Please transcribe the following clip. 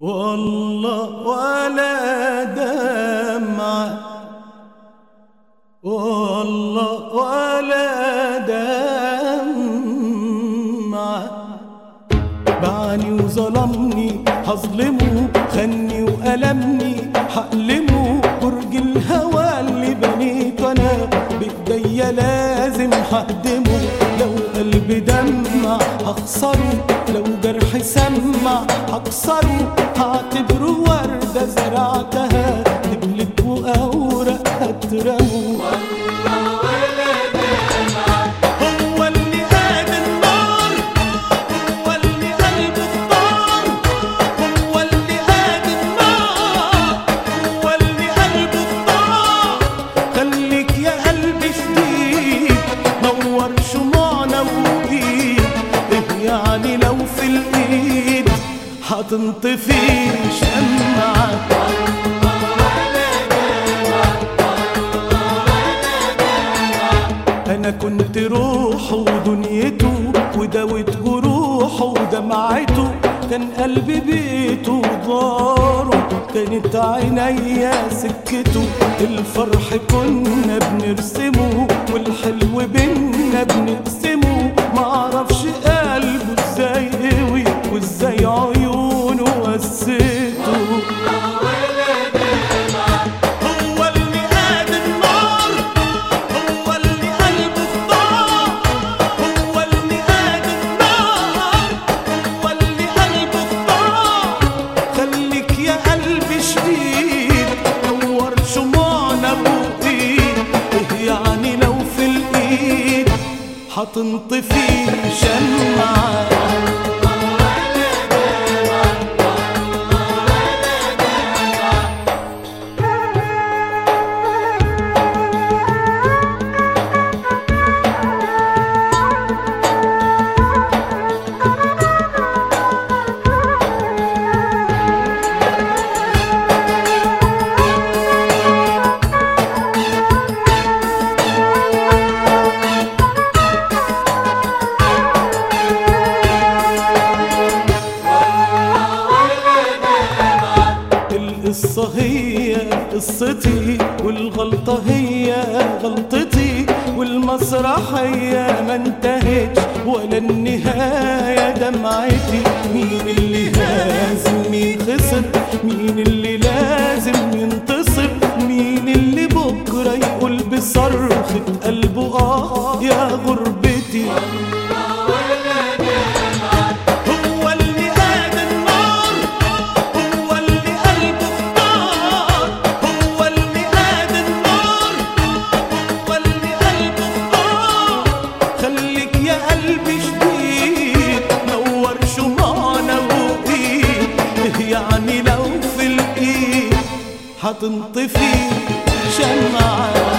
والله ولا دمعة. والله ولا دمعة. باعني وظلمني هظلمه خني وألمني حألمه برج الهوى اللي بنيته أنا بإيديا لازم ههدمه لو قلبي دمع هخسره. لو جرح سمع هكسره هعتبره وردة زرعتها دبلت وأوراق هترمه هتنطفي شمعة. أنا كنت روحه ودنيته وداوت جروحه ودمعته. كان قلبي بيته وداره كانت عينيا سكته. الفرح كنا بنرسمه والحلو بينا بنقسمه هتنطفي شمعة. هي قصتي والغلطة هي غلطتي والمسرحية ما انتهتش ولا النهاية دمعتي. مين اللي لازم يخسر مين اللي لازم ينتصر؟ مين اللي بكرة يقول بصرخة قلبه آه يا غربتي. لو في الإيد هتنطفي شمعة